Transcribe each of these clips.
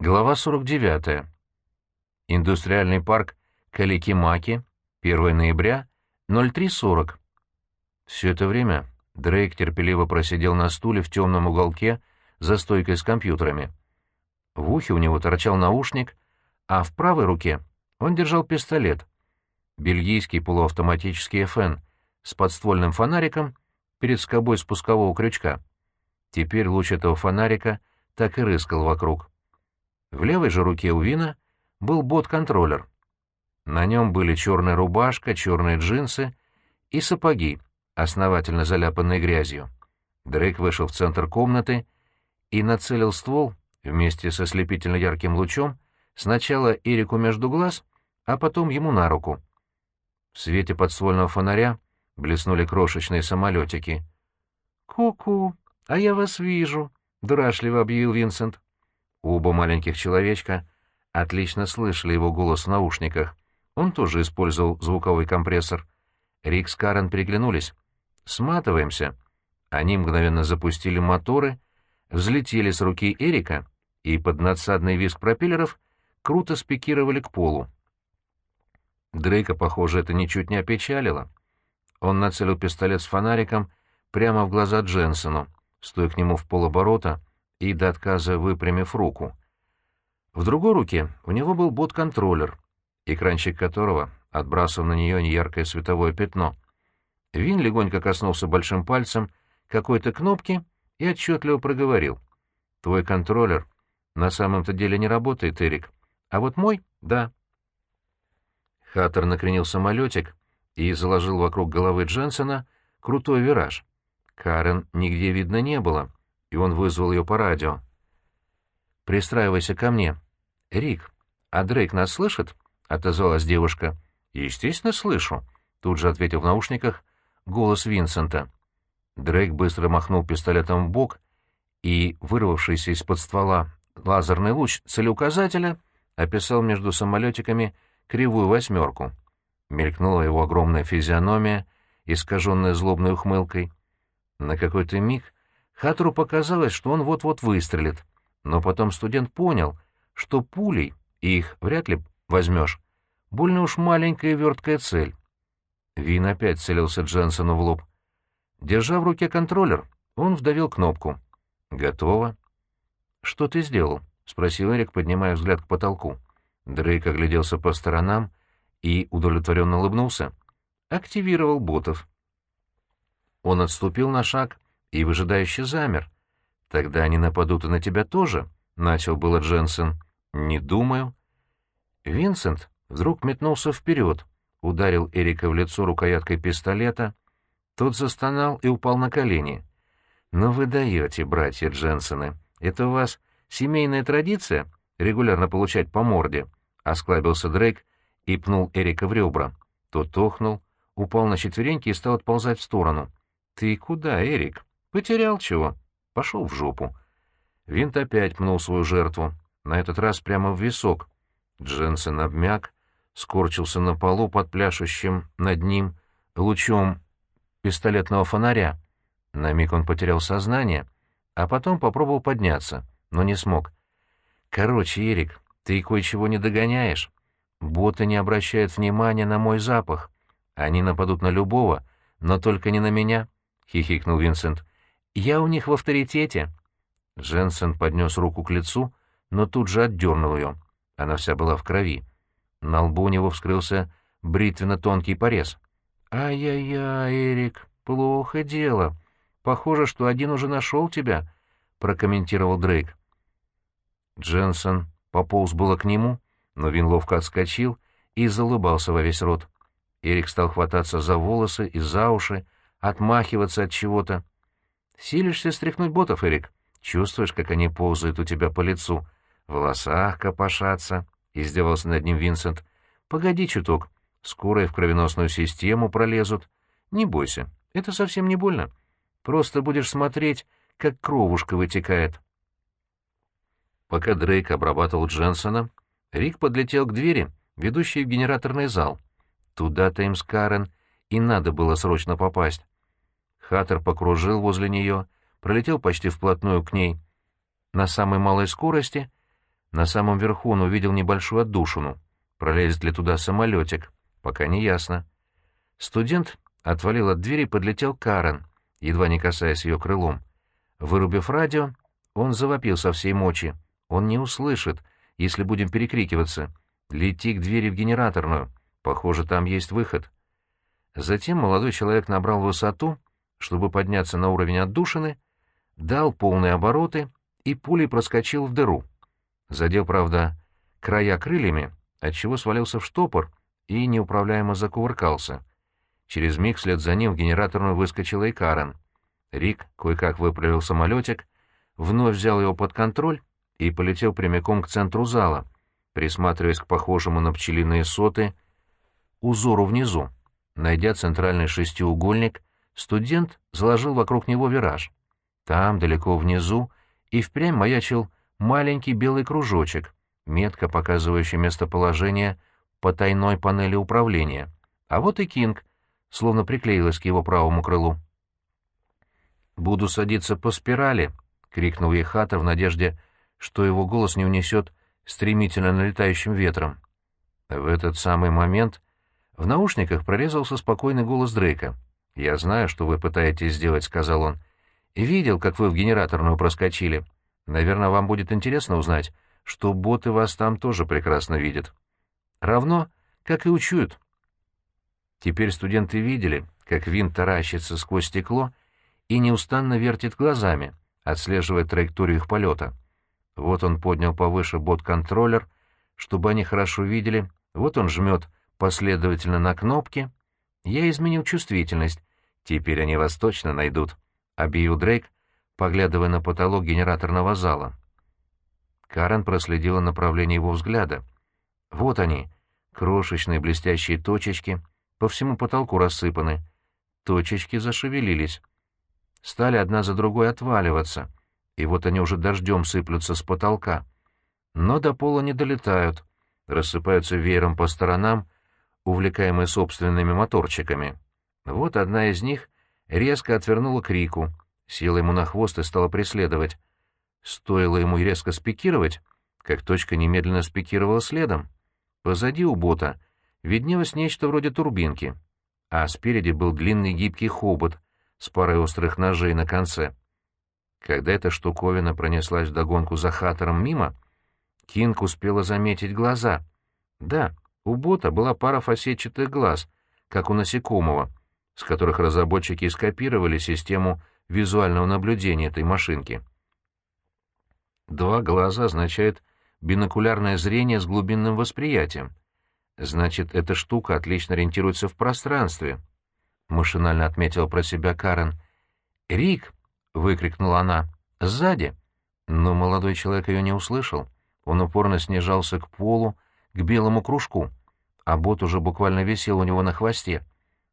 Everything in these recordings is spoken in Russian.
Глава 49. Индустриальный парк Каликимаки, 1 ноября, 03.40. Все это время Дрейк терпеливо просидел на стуле в темном уголке за стойкой с компьютерами. В ухе у него торчал наушник, а в правой руке он держал пистолет. Бельгийский полуавтоматический ФН с подствольным фонариком перед скобой спускового крючка. Теперь луч этого фонарика так и рыскал вокруг. В левой же руке у Вина был бот-контроллер. На нем были черная рубашка, черные джинсы и сапоги, основательно заляпанные грязью. Дрейк вышел в центр комнаты и нацелил ствол вместе со слепительно ярким лучом сначала Эрику между глаз, а потом ему на руку. В свете подствольного фонаря блеснули крошечные самолетики. «Ку-ку, а я вас вижу», — дурашливо объявил Винсент. Оба маленьких человечка отлично слышали его голос в наушниках. Он тоже использовал звуковой компрессор. Рик с Карен переглянулись. «Сматываемся». Они мгновенно запустили моторы, взлетели с руки Эрика и под надсадный визг пропеллеров круто спикировали к полу. Дрейка, похоже, это ничуть не опечалило. Он нацелил пистолет с фонариком прямо в глаза Дженсену, стоя к нему в полоборота и до отказа выпрямив руку. В другой руке у него был бот-контроллер, экранчик которого отбрасывал на нее неяркое световое пятно. Вин легонько коснулся большим пальцем какой-то кнопки и отчетливо проговорил. «Твой контроллер на самом-то деле не работает, Эрик, а вот мой — да». Хаттер накренил самолетик и заложил вокруг головы Дженсона крутой вираж. Карен нигде видно не было, и он вызвал ее по радио. «Пристраивайся ко мне». «Рик, а Дрейк нас слышит?» — отозвалась девушка. «Естественно, слышу», — тут же ответил в наушниках голос Винсента. Дрейк быстро махнул пистолетом в бок, и вырвавшийся из-под ствола лазерный луч целеуказателя описал между самолетиками кривую восьмерку. Мелькнула его огромная физиономия, искаженная злобной ухмылкой. На какой-то миг Хатру показалось, что он вот-вот выстрелит, но потом студент понял, что пулей их вряд ли возьмешь. Больно уж маленькая верткая цель. Вин опять целился Дженсону в лоб. Держа в руке контроллер, он вдавил кнопку. «Готово». «Что ты сделал?» — спросил Эрик, поднимая взгляд к потолку. Дрейк огляделся по сторонам и удовлетворенно улыбнулся. «Активировал ботов». Он отступил на шаг и выжидающе замер. «Тогда они нападут и на тебя тоже», — начал было Дженсен. «Не думаю». Винсент вдруг метнулся вперед, ударил Эрика в лицо рукояткой пистолета. Тот застонал и упал на колени. «Но «Ну вы даете, братья Дженсены. Это у вас семейная традиция — регулярно получать по морде?» — осклабился Дрейк и пнул Эрика в ребра. Тот охнул, упал на четвереньки и стал отползать в сторону. «Ты куда, Эрик?» Потерял чего? Пошел в жопу. Винт опять пнул свою жертву, на этот раз прямо в висок. Дженсен обмяк, скорчился на полу под пляшущим над ним лучом пистолетного фонаря. На миг он потерял сознание, а потом попробовал подняться, но не смог. «Короче, Эрик, ты кое-чего не догоняешь. Боты не обращают внимания на мой запах. Они нападут на любого, но только не на меня», — хихикнул Винсент. Я у них в авторитете. Дженсен поднес руку к лицу, но тут же отдернул ее. Она вся была в крови. На лбу у него вскрылся бритвенно-тонкий порез. «Ай-яй-яй, Эрик, плохо дело. Похоже, что один уже нашел тебя», — прокомментировал Дрейк. Дженсен пополз было к нему, но Вин ловко отскочил и залыбался во весь рот. Эрик стал хвататься за волосы и за уши, отмахиваться от чего-то. Силишься стряхнуть ботов, Эрик? Чувствуешь, как они ползают у тебя по лицу? В волосах копошатся, — издевался над ним Винсент. Погоди чуток, скоро и в кровеносную систему пролезут. Не бойся, это совсем не больно. Просто будешь смотреть, как кровушка вытекает. Пока Дрейк обрабатывал Дженсона, Рик подлетел к двери, ведущей в генераторный зал. Туда-то им с Карен и надо было срочно попасть. Хаттер покружил возле нее, пролетел почти вплотную к ней на самой малой скорости, На самом верху он увидел небольшую отдушину. Пролезет ли туда самолетик? Пока не ясно. Студент отвалил от двери и подлетел Карен, едва не касаясь ее крылом. Вырубив радио, он завопил со всей мочи. Он не услышит, если будем перекрикиваться. «Лети к двери в генераторную. Похоже, там есть выход». Затем молодой человек набрал высоту, чтобы подняться на уровень отдушины, дал полные обороты и пулей проскочил в дыру. Задел, правда, края крыльями, отчего свалился в штопор и неуправляемо закувыркался. Через миг вслед за ним в генераторную выскочила и Карен. Рик кое-как выправил самолетик, вновь взял его под контроль и полетел прямиком к центру зала, присматриваясь к похожему на пчелиные соты узору внизу. Найдя центральный шестиугольник, студент заложил вокруг него вираж. Там, далеко внизу, и впрямь маячил маленький белый кружочек, метко показывающий местоположение потайной панели управления. А вот и Кинг, словно приклеилась к его правому крылу. «Буду садиться по спирали», — крикнул ей Хата в надежде, что его голос не унесет стремительно налетающим ветром. В этот самый момент в наушниках прорезался спокойный голос Дрейка. «Я знаю, что вы пытаетесь сделать», — сказал он. «Видел, как вы в генераторную проскочили. Наверное, вам будет интересно узнать, что боты вас там тоже прекрасно видят. Равно, как и учуют». Теперь студенты видели, как винт таращится сквозь стекло и неустанно вертит глазами, отслеживая траекторию их полета. Вот он поднял повыше бот-контроллер, чтобы они хорошо видели, вот он жмет последовательно на кнопки. Я изменил чувствительность, теперь они вас точно найдут, — объявил Дрейк, поглядывая на потолок генераторного зала. Карен проследила направление его взгляда. Вот они, крошечные блестящие точечки, по всему потолку рассыпаны. Точечки зашевелились. Стали одна за другой отваливаться — и вот они уже дождем сыплются с потолка. Но до пола не долетают, рассыпаются веером по сторонам, увлекаемые собственными моторчиками. Вот одна из них резко отвернула к Рику, села ему на хвост и стала преследовать. Стоило ему резко спикировать, как точка немедленно спикировала следом. Позади у бота виднелось нечто вроде турбинки, а спереди был длинный гибкий хобот с парой острых ножей на конце. Когда эта штуковина пронеслась вдогонку за Хаттером мимо, Кинг успела заметить глаза. Да, у бота была пара фасетчатых глаз, как у насекомого, с которых разработчики скопировали систему визуального наблюдения этой машинки. Два глаза означает бинокулярное зрение с глубинным восприятием. Значит, эта штука отлично ориентируется в пространстве. Машинально отметила про себя Карен. «Рик!» — выкрикнула она. «Сзади!» Но молодой человек ее не услышал. Он упорно снижался к полу, к белому кружку, а бот уже буквально висел у него на хвосте.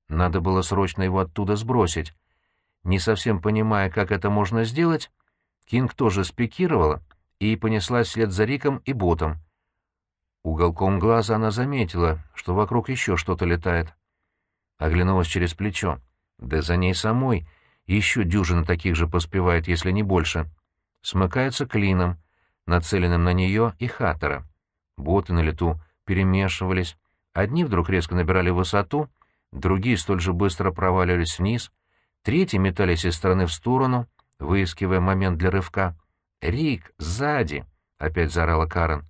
Надо было срочно его оттуда сбросить. Не совсем понимая, как это можно сделать, Кинг тоже спикировала и понеслась вслед за Риком и ботом. Уголком глаза она заметила, что вокруг еще что-то летает. Оглянулась через плечо. Да за ней самой еще дюжина таких же поспевает, если не больше. Смыкаются клином, нацеленным на нее и Хаттера. Боты на лету перемешивались. Одни вдруг резко набирали высоту, другие столь же быстро проваливались вниз, третьи метались из стороны в сторону, выискивая момент для рывка. «Рик, сзади!» — опять заорала Карен.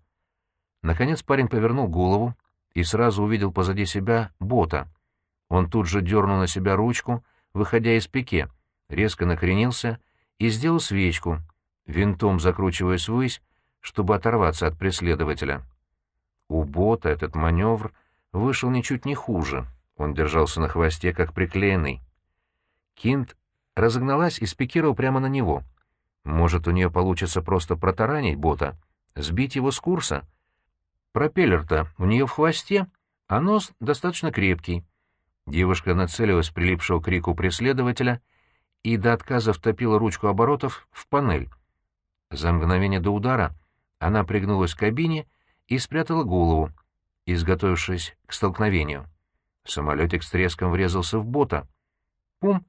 Наконец парень повернул голову и сразу увидел позади себя бота. Он тут же дернул на себя ручку, выходя из пике, резко накренился и сделал свечку, винтом закручиваясь ввысь, чтобы оторваться от преследователя. У бота этот маневр вышел ничуть не хуже. Он держался на хвосте, как приклеенный. Кинт разогналась и спикировал прямо на него. Может, у нее получится просто протаранить бота, сбить его с курса? Пропеллер-то у нее в хвосте, а нос достаточно крепкий. Девушка нацелилась прилипшего к крику преследователя — и до отказа втопила ручку оборотов в панель. За мгновение до удара она пригнулась к кабине и спрятала голову, изготовившись к столкновению. Самолетик с треском врезался в бота. Пум!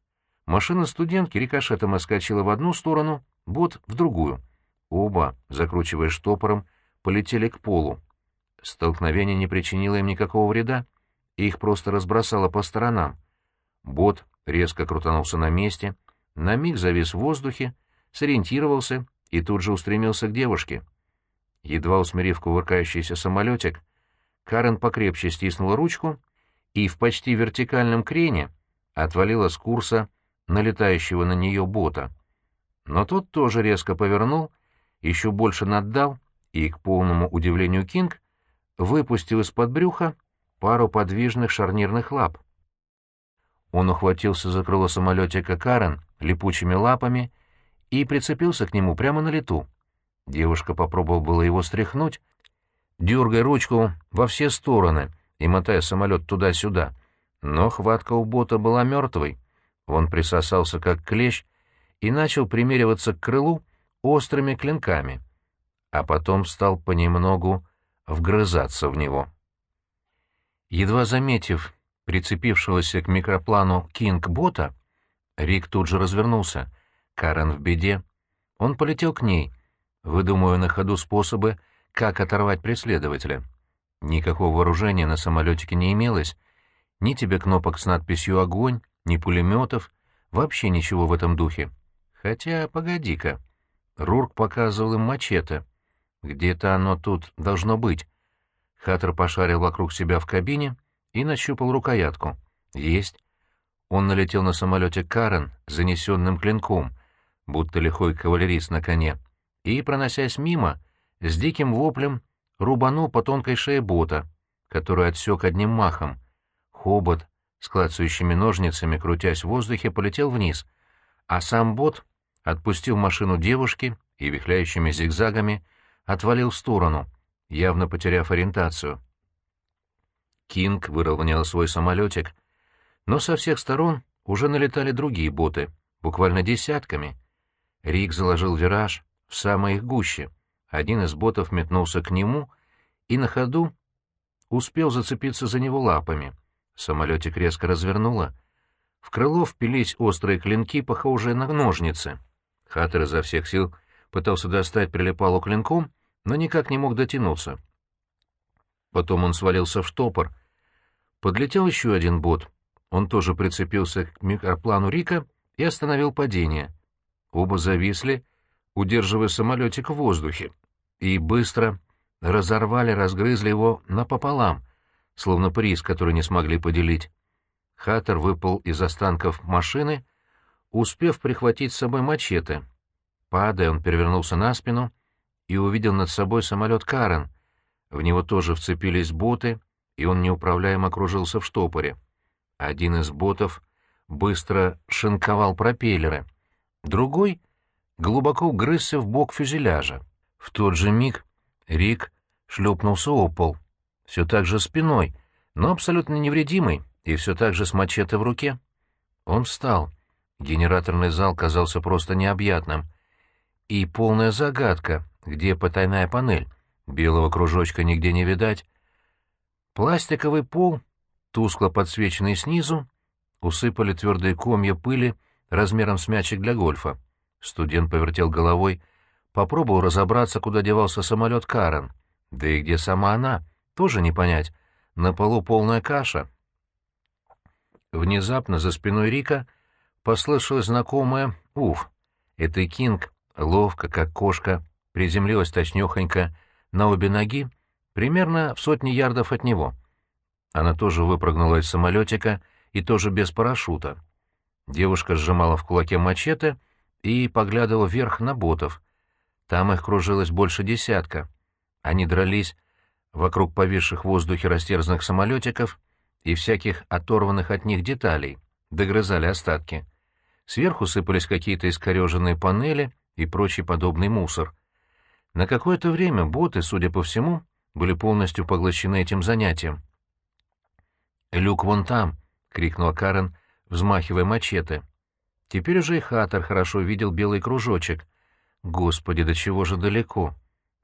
Машина студентки рикошетом отскочила в одну сторону, бот — в другую. Оба, закручивая штопором, полетели к полу. Столкновение не причинило им никакого вреда, их просто разбросало по сторонам. Бот резко крутанулся на месте, на миг завис в воздухе, сориентировался и тут же устремился к девушке. Едва усмирив кувыркающийся самолетик, Карен покрепче стиснула ручку и в почти вертикальном крене отвалила с курса налетающего на нее бота. Но тот тоже резко повернул, еще больше наддал, и, к полному удивлению Кинг, выпустил из-под брюха пару подвижных шарнирных лап. Он ухватился за крыло самолетика Карен липучими лапами и прицепился к нему прямо на лету. Девушка попробовала было его стряхнуть, дергая ручку во все стороны и мотая самолет туда-сюда, но хватка у бота была мертвой. Он присосался как клещ и начал примериваться к крылу острыми клинками, а потом стал понемногу вгрызаться в него. Едва заметив прицепившегося к микроплану Кинг-бота, Рик тут же развернулся. Карен в беде. Он полетел к ней, выдумывая на ходу способы, как оторвать преследователя. Никакого вооружения на самолетике не имелось, ни тебе кнопок с надписью «Огонь», ни пулеметов, вообще ничего в этом духе. Хотя, погоди-ка, Рурк показывал им мачете. Где-то оно тут должно быть. Хаттер пошарил вокруг себя в кабине и нащупал рукоятку. Есть. Он налетел на самолете Карен занесенным клинком, будто лихой кавалерист на коне, и, проносясь мимо, с диким воплем рубанул по тонкой шее бота, который отсек одним махом. Хобот с клацающими ножницами, крутясь в воздухе, полетел вниз, а сам бот отпустил машину девушки и вихляющими зигзагами отвалил в сторону, явно потеряв ориентацию. Кинг выровнял свой самолетик, но со всех сторон уже налетали другие боты, буквально десятками. Рик заложил вираж в самой их гуще. Один из ботов метнулся к нему и на ходу успел зацепиться за него лапами — Самолетик резко развернуло. В крыло впились острые клинки, похожие на ножницы. Хаттер изо всех сил пытался достать прилипалу клинком, но никак не мог дотянуться. Потом он свалился в штопор. Подлетел еще один бот. Он тоже прицепился к микроплану Рика и остановил падение. Оба зависли, удерживая самолетик в воздухе, и быстро разорвали, разгрызли его напополам, словно приз, который не смогли поделить. Хаттер выпал из останков машины, успев прихватить с собой мачете. Падая, он перевернулся на спину и увидел над собой самолет Карен. В него тоже вцепились боты, и он неуправляемо кружился в штопоре. Один из ботов быстро шинковал пропеллеры, другой глубоко грызся в бок фюзеляжа. В тот же миг Рик шлепнулся о пол — все так же спиной, но абсолютно невредимый и все так же с мачете в руке. Он встал. Генераторный зал казался просто необъятным. И полная загадка, где потайная панель. Белого кружочка нигде не видать. Пластиковый пол, тускло подсвеченный снизу, усыпали твердые комья пыли размером с мячик для гольфа. Студент повертел головой, попробовал разобраться, куда девался самолет Карен. Да и где сама она? Тоже не понять. На полу полная каша. Внезапно за спиной Рика послышалось знакомое «Уф». Это Кинг, ловко, как кошка, приземлилась точнёхонько на обе ноги, примерно в сотни ярдов от него. Она тоже выпрыгнула из самолетика и тоже без парашюта. Девушка сжимала в кулаке мачете и поглядывала вверх на ботов. Там их кружилось больше десятка. Они дрались вокруг повисших в воздухе растерзанных самолетиков и всяких оторванных от них деталей, догрызали остатки. Сверху сыпались какие-то искореженные панели и прочий подобный мусор. На какое-то время боты, судя по всему, были полностью поглощены этим занятием. «Люк вон там!» — крикнула Карен, взмахивая мачете. Теперь уже и Хаттер хорошо видел белый кружочек. Господи, до чего же далеко!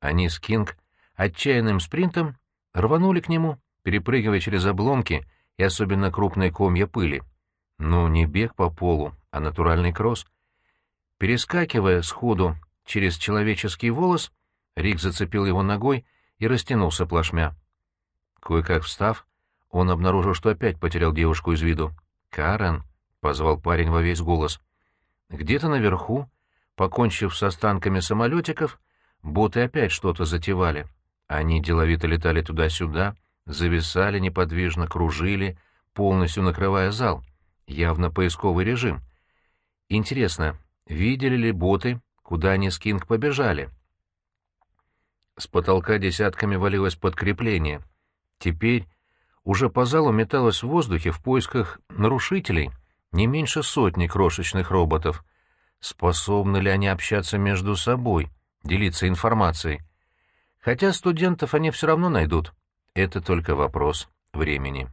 Они с Кинг отчаянным спринтом рванули к нему, перепрыгивая через обломки и особенно крупные комья пыли. Ну, не бег по полу, а натуральный кросс. Перескакивая сходу через человеческий волос, Рик зацепил его ногой и растянулся плашмя. Кое-как встав, он обнаружил, что опять потерял девушку из виду. «Карен!» — позвал парень во весь голос. Где-то наверху, покончив с останками самолетиков, боты опять что-то затевали. Они деловито летали туда-сюда, зависали неподвижно, кружили, полностью накрывая зал. Явно поисковый режим. Интересно, видели ли боты, куда они с Кинг побежали? С потолка десятками валилось подкрепление. Теперь уже по залу металось в воздухе в поисках нарушителей не меньше сотни крошечных роботов. Способны ли они общаться между собой, делиться информацией? Хотя студентов они все равно найдут. Это только вопрос времени.